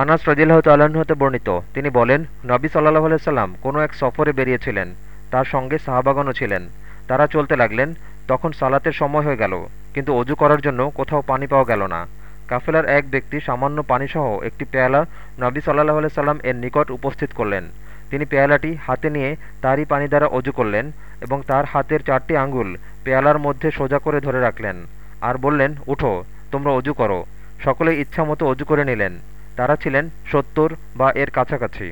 আনাস রদিল্লাহ হতে বর্ণিত। তিনি বলেন, নবী সাল্লাহ সাল্লাম কোনো এক সফরে বেরিয়েছিলেন। তার সঙ্গে সাহাবাগনও ছিলেন। তারা চলতে লাগলেন, তখন সালাতের সময় হয়ে গেল, কিন্তু অজু করার জন্য কোথাও পানি পাওয়া গেল না। কাফেলার এক ব্যক্তি সামান্য পানিসহ একটি পেয়ালা নবী সাল্লাহ সাল্লাম এর নিকট উপস্থিত করলেন। তিনি পেয়ালাটি হাতে নিয়ে তারই পানি দ্বারা অজু করলেন এবং তার হাতের চারটি আঙ্গুল পেয়ালার মধ্যে সোজা করে ধরে রাখলেন। আর বললেন, উঠো, তোমরা অজু করো। সকলে ইচ্ছা মতো অজু করে নিলেন। তারা ছিলেন সত্তর বা এর কাছাকাছি।